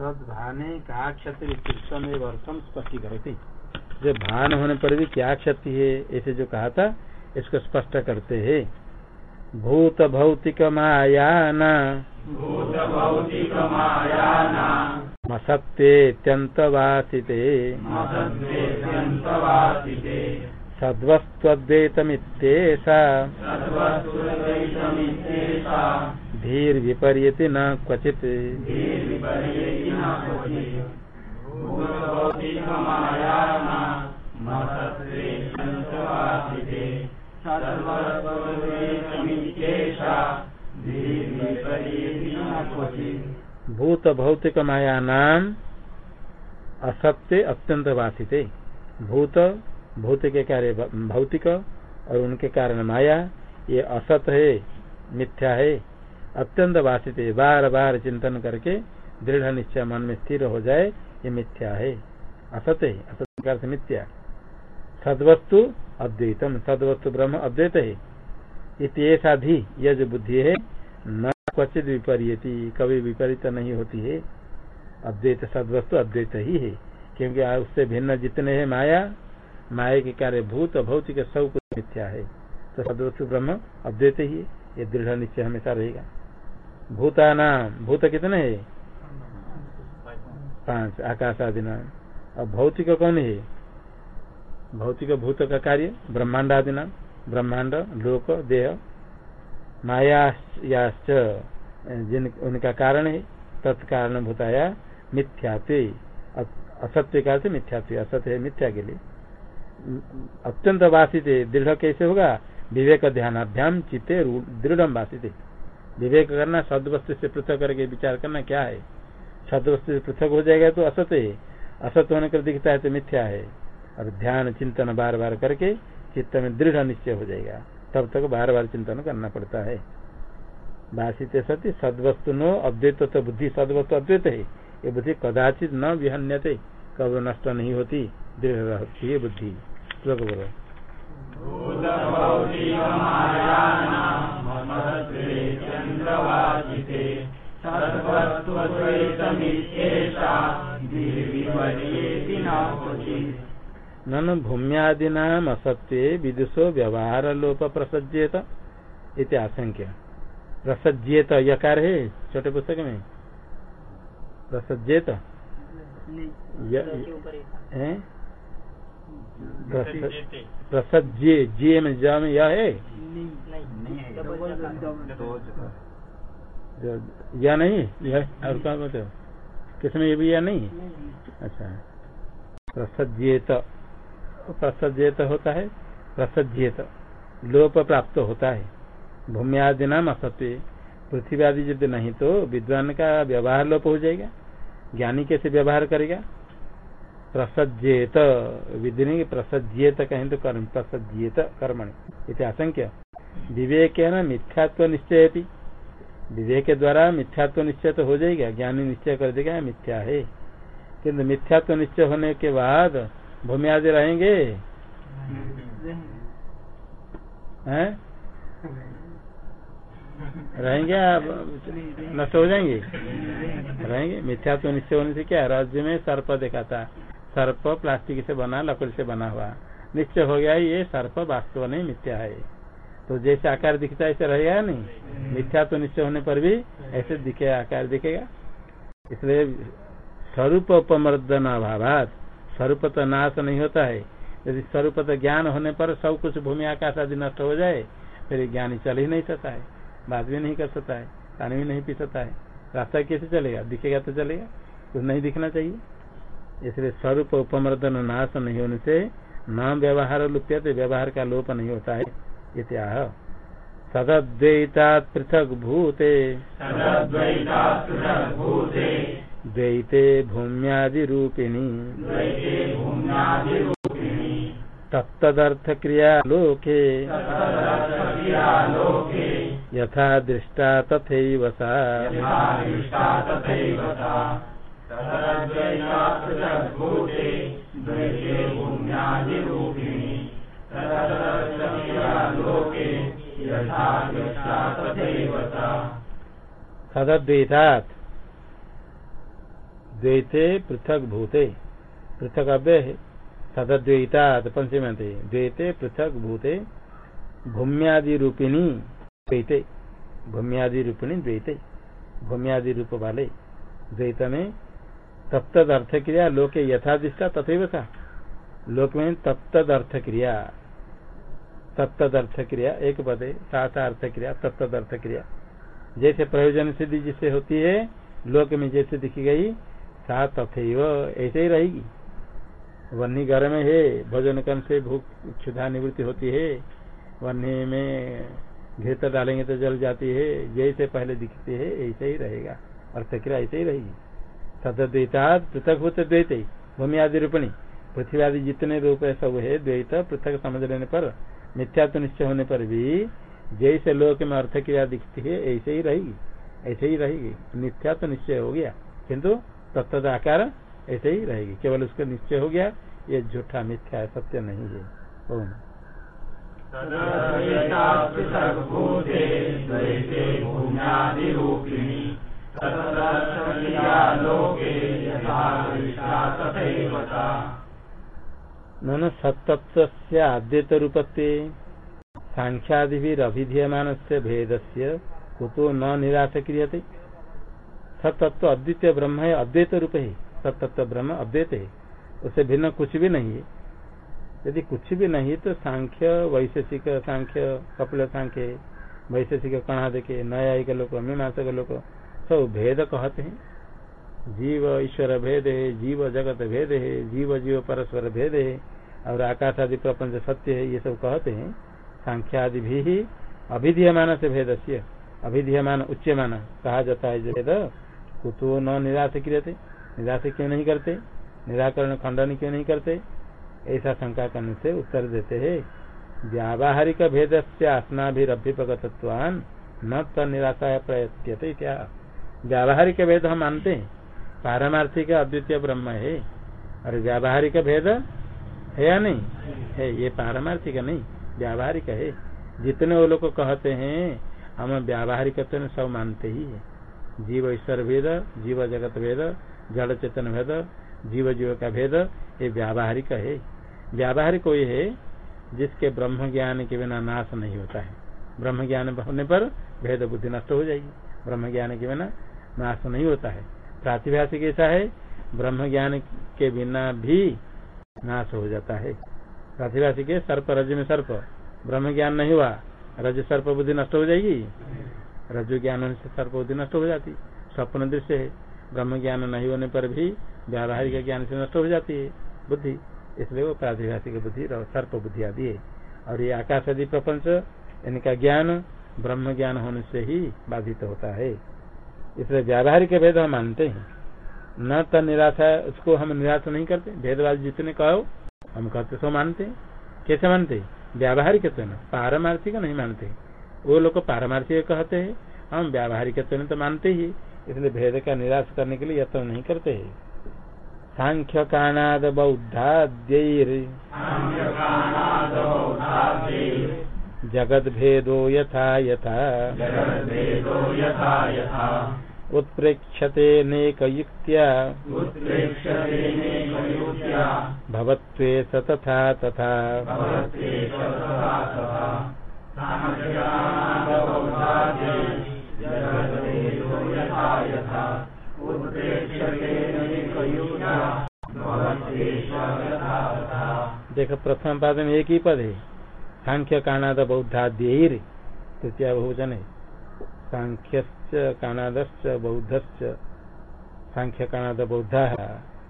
तद भाने का क्षति अर्थम स्पष्टी करती जो भान होने पर भी क्या क्षति है ऐसे जो कहा था इसको स्पष्ट करते है। भूत भौतिक मायान मसत्येत्यंतवासिते सद्वस्त्वद्वैतमित्येषा। धीर्विपर्यति न क्वचित। भूत भौतिक माया नाम असत्य अत्यंत वासित भूत भौतिक कार्य भौतिक और उनके कारण माया ये असत है मिथ्या है अत्यंत वासित, बार बार चिंतन करके दृढ़ निश्चय मन में स्थिर हो जाए, ये मिथ्या है। असत है, असत मिथ्या। सदवस्तु अद्वैतम, सदवस्तु ब्रह्म अद्वैत है। इतना धी यह जो बुद्धि है, न क्वचित विपरीयती, कभी विपरीत नहीं होती है। अद्वैत सदवस्तु अद्वैत ही है, क्योंकि उससे भिन्न जितने हैं माया माया के कार्य भूत, भौतिक सब कुछ मिथ्या है। तो सदवस्तु ब्रह्म अद्वैत ही है, ये दृढ़ निश्चय हमेशा रहेगा। भूता नाम भूत कितने है पाँच, आकाश आदि नाम। और भौतिक कौन है भौतिक भूत का कार्य, ब्रह्मांड आदि नाम। ब्रह्मांड, लोक, देह। मायाश्च, जिन, उनका कारण है, तत्कारण भूताया मिथ्यात्व। असत्य का मिथ्यात्व। असत्य है मिथ्या के लिए। अत्यंत वासित दृढ़ कैसे होगा? विवेक ध्यानाभ्याम चित्ते दृढ़ वासित विवेक करना सदवस्तु से पृथक करके विचार करना क्या है? सदवस्तु से पृथक हो जाएगा तो असत है। असत होने कर दिखता है तो मिथ्या है। और ध्यान चिंतन बार बार करके चित्त में दृढ़ निश्चय हो जाएगा। तब तक बार बार चिंतन करना पड़ता है। भाषित सत्य सदवस्तु नो अद्वैत तो बुद्धि सदवस्तु अद्वैत है। ये बुद्धि कदाचित न विहन्यते कब नष्ट नहीं होती। दृढ़ रहती है बुद्धि। श्लोक बोलो। नन भूम्यादीना असत्य विदुषो व्यवहार लोप प्रसज्येत इति आशंक्य प्रसज्येत यकार है छोटे पुस्तक में। प्रसज्येत? प्रसज्य जे में ज में यह है। या नहीं? यह और क्या कहते हो? किसमें ये भी या नहीं? अच्छा। प्रसज्येत। प्रसज्येत होता है? प्रसज्येत। लोप प्राप्त होता है। भूमि आदि नाम असत्य। पृथ्वी आदि यदि नहीं तो विद्वान का व्यवहार लोप हो जाएगा। ज्ञानी कैसे व्यवहार करेगा? प्रसज्येत। विधि प्रसज्येत कहें तो कर्म। प्रसज्येत कर्मण। आशंक्य विवेक है ना मिथ्यात्व निश्चय विवेक के द्वारा मिथ्यात्व तो निश्चय तो हो जाएगा। ज्ञानी निश्चय कर देगा मिथ्या है। किन्तु मिथ्यात्व तो निश्चय होने के बाद भूमि आदि रहेंगे? हैं? रहेंगे आप? नष्ट हो जाएँगे? रहेंगे। मिथ्यात्व तो निश्चय होने से क्या? राज्य में सर्प देखा था। सर्प प्लास्टिक से बना, लकड़ी से बना हुआ। निश्चय हो गया, ये सर्प वास्तव नहीं मिथ्या है। तो जैसे आकार दिखता है, ऐसे रहेगा नहीं। मिथ्या तो निश्चय होने पर भी ऐसे दिखे, आकार दिखेगा। इसलिए स्वरूप उपमर्दन अभाव स्वरूप तो नाश नहीं होता है। यदि स्वरूप तो ज्ञान होने पर सब कुछ भूमि, आकाश आदि नष्ट हो जाए, फिर ज्ञान चल ही नहीं सकता है। बात भी नहीं कर सकता है। पानी भी नहीं पी सकता है। रास्ता कैसे चलेगा? दिखेगा तो चलेगा। कुछ नहीं दिखना चाहिए। इसलिए स्वरूप उपमर्दन नाश नहीं होने से न व्यवहार लुप्य व्यवहार का लोप नहीं होता है। इत्याह। सदद्वैता पृथक भूते। द्वैते भूम्यादि रूपिणी तत्तदर्थ क्रिया लोके यथा दृष्टा तथैव सा। सदद्वैतात् द्वैते पृथक भूते। पृथक अव्यय है। सदद्वैता पंचम द्वैते पृथक भूते। भूम्यादि रूपिणी द्वैते। भूम्यादि रूपिणी द्वैते। भूम्यादि रूप वाले द्वैत में तत्द अर्थ क्रिया लोके यथादिष्टा तथे था लोक में तत्द अर्थ क्रिया तत्द अर्थ क्रिया एक पदे साथ अर्थ क्रिया तत्द अर्थ क्रिया जैसे प्रयोजन सिद्धि जिससे होती है, लोक में जैसे दिखी गई सा तथे ऐसे ही रहेगी। वन्नी घर में है, भोजन करने से भूख क्षुधा निवृत्ति होती है वन्नी में घेत डालेंगे तो जल जाती है, जैसे पहले दिखते है, ऐसे ही रहेगा। अर्थ क्रिया ऐसे ही रहेगी। तद्वैता पृथक होते द्वैत भूमि आदि रूपणी पृथ्वी आदि जितने रूप है सब है, द्वैत पृथक समझ लेने पर मिथ्यात्व निश्चय होने पर भी जैसे लोक में अर्थ क्रिया दिखती है, ऐसे ही रहेगी। ऐसे ही रहेगी। मिथ्यात्व निश्चय हो गया। किंतु तत्द आकार ऐसे ही रहेगी। केवल उसका निश्चय हो गया, ये झूठा मिथ्या है, सत्य नहीं है। ओम। नन सत्तत्व आद्यत रूपत्व सांख्यादिभिरभिधीयमान से भेद से कुतो न निराश क्रियते सत्तत्व अद्वितीय ब्रह्म है अद्वैत रूप है। सत्तत्व ब्रह्म अद्वैत है। उससे भिन्न कुछ भी नहीं है। यदि कुछ भी नहीं तो सांख्य, वैशेषिक सांख्य, कपिल सांख्य, वैशेषिक कणा देखे, न्यायिक लोग मीमांसक लोग सब भेद कहते हैं। जीव ईश्वर भेद है, जीव जगत भेद है, जीव जीव परस्पर भेद है। और आकाश आदि प्रपंच सत्य है, ये सब कहते हैं। सांख्यादि भी अभिधीयमान से भेद से अभिधीयमान उच्चमान कहा जाता है जो भेद कुतो न निराश क्रिय निराश क्यों नहीं करते, निराकरण खंडन क्यों नहीं करते? ऐसा शंका करने से उत्तर देते है, व्यावहारिक भेद से आसनाभिभ्युपगतत्वान न तो निराशा क्या? व्यावहारिक भेद हम मानते हैं, पारमार्थिक अद्वितीय ब्रह्म है, और व्यावहारिक भेद है या नहीं? है, ये पारमार्थिक नहीं, व्यावहारिक है। जितने वो लोग कहते हैं, हम व्यावहारिक सब मानते ही है। जीव ईश्वर भेद, जीव जगत भेद, जड़ चेतन भेद, जीव जीव का भेद, ये व्यावहारिक है। व्यावहारिक ये है, जिसके ब्रह्म ज्ञान के बिना नाश नहीं होता है। ब्रह्म ज्ञान होने पर भेद बुद्धि नष्ट हो जाएगी। ब्रह्म ज्ञान के बिना नाश नहीं होता है। प्रातिभाषिक ऐसा है, ब्रह्म ज्ञान के बिना भी नाश हो जाता है। प्रातिभाषिक सर्प रज में सर्प। ब्रह्म ज्ञान नहीं हुआ रज सर्प बुद्धि नष्ट हो जाएगी। रज ज्ञान होने से सर्प बुद्धि नष्ट हो जाती, स्वप्न दृश्य है। ब्रह्म ज्ञान नहीं होने पर भी व्यावहारिक ज्ञान से नष्ट हो जाती है बुद्धि। इसलिए वो प्रातिभाषिक बुद्धि सर्प बुद्धि आदि है। और ये आकाश आदि प्रपंच, इनका ज्ञान ब्रह्म ज्ञान होने से ही बाधित होता है। इसलिए व्यावहारिक भेद हम मानते हैं। न तो निराशा उसको हम निराश नहीं करते। भेदवाद जितने कहो, हम कहते, सो मानते? कैसे मानते? व्यावहारिक पारमार्थिक नहीं मानते। वो लोग पारमार्थिक कहते हैं। हम व्यावहारिक तो मानते ही। इसलिए भेद का निराश करने के लिए यत्न नहीं करते है। सांख्य कानाद बौद्धाद्यैर। जगद भेदो यथा यथा। उत्प्रेक्षते नेकयुक्त्या। तथा तथा। देखो, प्रथम पाद में एक ही पद। है सांख्य कानाद बौद्धाद्य तृतीय बहुवचन। है सांख्य कानाद बौद्ध सांख्य कानाद बौद्ध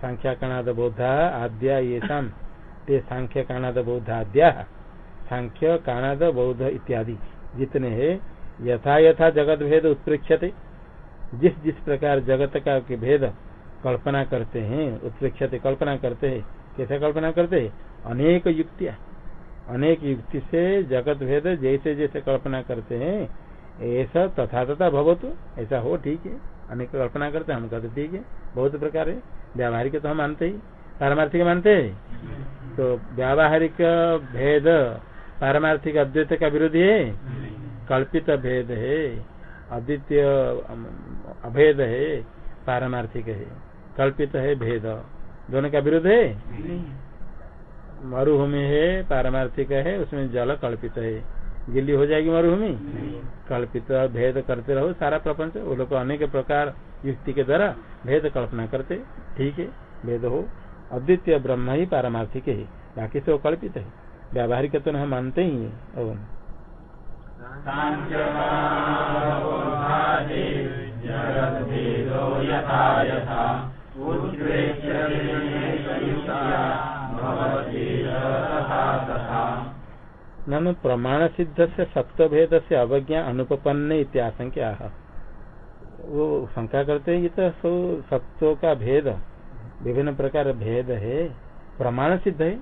सांख्या कानाद बौद्ध आद्या ये शाम ते सांख्य कानाद बौद्ध आद्या सांख्य कानाद बौद्ध इत्यादि। जितने हैं, यथा यथा जगत भेद उत्प्रेक्षते जिस जिस प्रकार जगत का के भेद कल्पना करते हैं उत्प्रेक्षते कल्पना करते हैं, कैसे कल्पना करते हैं? अनेक युक्तियाँ। अनेक युक्ति से जगत भेद जैसे जैसे कल्पना करते हैं ऐसा तथा तथा भवतु। ऐसा हो ठीक है। अनेक कल्पना करते हम कहते ठीक है। बहुत प्रकार है। व्यावहारिक तो हम मानते ही। पारमार्थिक मानते हैं? तो व्यावहारिक भेद पारमार्थिक अद्वैत का विरोधी है? कल्पित भेद है। अद्वितीय अभेद है। पारमार्थिक है। कल्पित है भेद। दोनों का विरोध है? मरुभूमि है पारमार्थिक है उसमें जल कल्पित है। गिल्ली हो जाएगी मरुभूमि कल्पित भेद करते रहो सारा प्रपंच। वो लोग अनेक प्रकार युक्ति के द्वारा भेद कल्पना करते। ठीक है भेद हो। अद्वितीय ब्रह्म ही पारमार्थिक है। बाकी सब कल्पित है। व्यावहारिक तो हम मानते ही है। ननु प्रमाण सिद्ध से सत्व भेद से अवज्ञा अनुपन्न इत्याशंका वो शंका करते हैं ये तो सो सत्व का भेद, विभिन्न प्रकार भेद है प्रमाण सिद्ध है?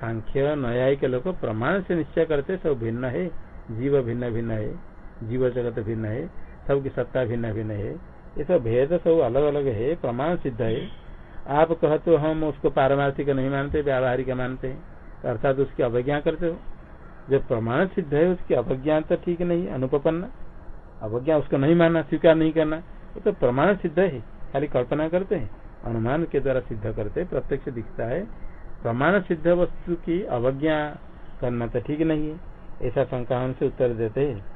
सांख्य न्यायिक लोग प्रमाण से निश्चय करते सब भिन्न है, जीव भिन्न भिन्न है, जीव जगत भिन्न है, सबकी सत्ता भिन्न भिन्न है। ये सब भेद सब अलग अलग है प्रमाण सिद्ध है। आप कह तो हम उसको पारमार्थिक नहीं मानते, व्यावहारिक मानते हैं। अर्थात उसकी अवज्ञा करते हो। जब प्रमाण सिद्ध है, उसकी अवज्ञा तो ठीक नहीं अनुपन्न अवज्ञा उसको नहीं मानना, स्वीकार नहीं करना, ये तो प्रमाण सिद्ध है, खाली कल्पना करते हैं। अनुमान के द्वारा सिद्ध करते हैं, प्रत्यक्ष दिखता है। प्रमाण सिद्ध वस्तु की अवज्ञा करना तो ठीक नहीं है, ऐसा शंका हमसे उत्तर देते हैं।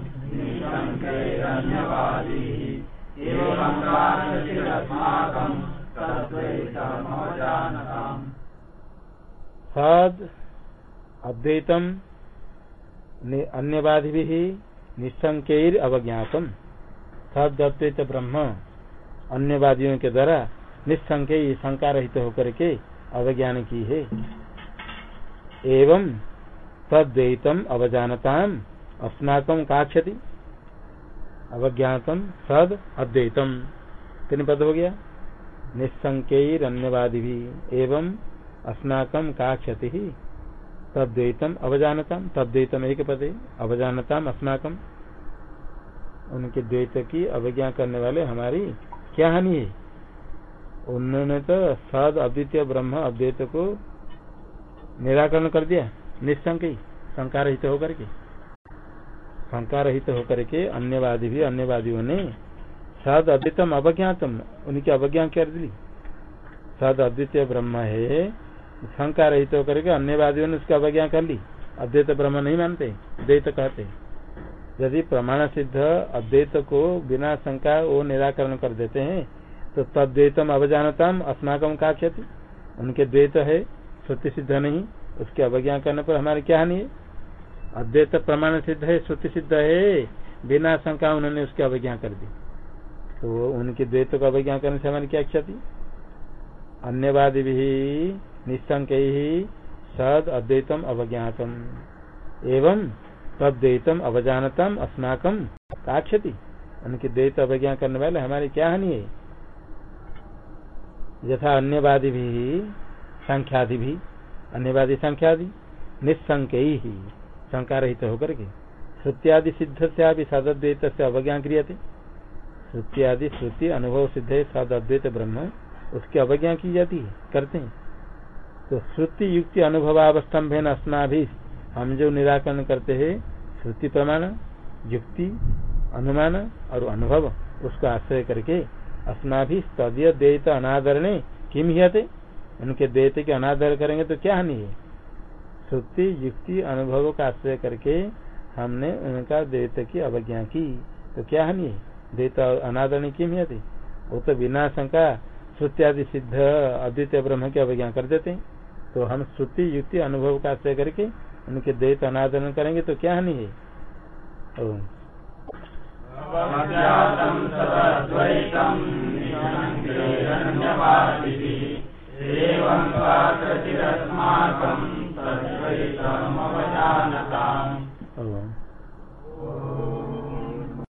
सद अद्वैतम अन्यवादि भी निशंकर अवज्ञातम। सद अद्वैत ब्रह्म अन्यवादियों के द्वारा निसंख्य शंका रहित होकर के अवज्ञान की है। एवं तद्वैतम अवजानताम अस्नातम काक्षति अवज्ञातम सद अद्वैतम। तीन पद हो गया? अन्यवादि भी एवं अस्नाकम का क्षति ही तद्वैतम अवजानतम, तद्वैतम एक पद, अवजानतम अस्नाकम उनके द्वैत की अवज्ञा करने वाले हमारी क्या हानि है? उन्होंने तो सद अद्वितीय ब्रह्म अद्वैत को निराकरण कर दिया निशंक ही होकर के। शंका रहित होकर के अन्यवादी भी अन्यवादियों ने सद अद्वितम अवज्ञातम। उनकी अवज्ञा कर दी? सद अद्वितीय ब्रह्म है। शंका रहित होकर के अन्यवादियों ने उसकी अवज्ञा कर ली। अद्वैत ब्रह्म नहीं मानते, द्वैत कहते। यदि प्रमाण सिद्ध अद्वैत को बिना शंका वो निराकरण कर देते हैं तो तद्वैतम अवजानतम अस्माकम का क्षति उनके द्वैत है, श्रुति सिद्ध नहीं, उसकी अवज्ञा करने पर हमारे क्या हानि है? अद्वैत प्रमाण सिद्ध है, श्रुति सिद्ध है, बिना शंका उन्होंने उसकी अवज्ञा कर दी। तो उनके द्वैत को अवज्ञा करने से हमारी क्या क्षति? अन्यवादी भी, निशंक ही, सद अद्वैतम अवज्ञातम, एवं तद्वैतम अवजानतम अस्माकम का क्षति। उनकी द्वैत अवज्ञा करने वाले हमारी क्या हानि है? यथा अन्यवादी भी, संख्यादि भी, अन्यवादी संख्यादि निसंक ही। शंका रहित होकर के। श्रुत्यादि सिद्ध से अभी सदद्वैत से अवज्ञा क्रियते। श्रुत्यादि श्रुति अनुभव सिद्ध है सदद्वैत ब्रह्म, उसकी अवज्ञा की जाती है, करते हैं। तो श्रुति युक्ति अनुभवावस्तंभ अस्ना भी हम जो निराकरण करते हैं, श्रुति प्रमाण, युक्ति, अनुमान और अनुभव, उसको आश्रय करके अस्ना भी तदीय द्वैत अनादरणे किम हियते उनके द्वैत के अनादर करेंगे तो क्या हानि है? श्रुति युक्ति, अनुभव का आश्रय करके हमने उनका द्वैत की अवज्ञा की। तो क्या हानि है द्वैत अनादरणी किम हियते वो तो बिना शंका श्रुत्यादि सिद्ध अद्वितीय ब्रह्म की अवज्ञा कर देते हैं। तो हम श्रुति, युक्ति, अनुभव का आश्रय करके उनके द्वैत अनादरण करेंगे तो क्या हानि है एवं านตัง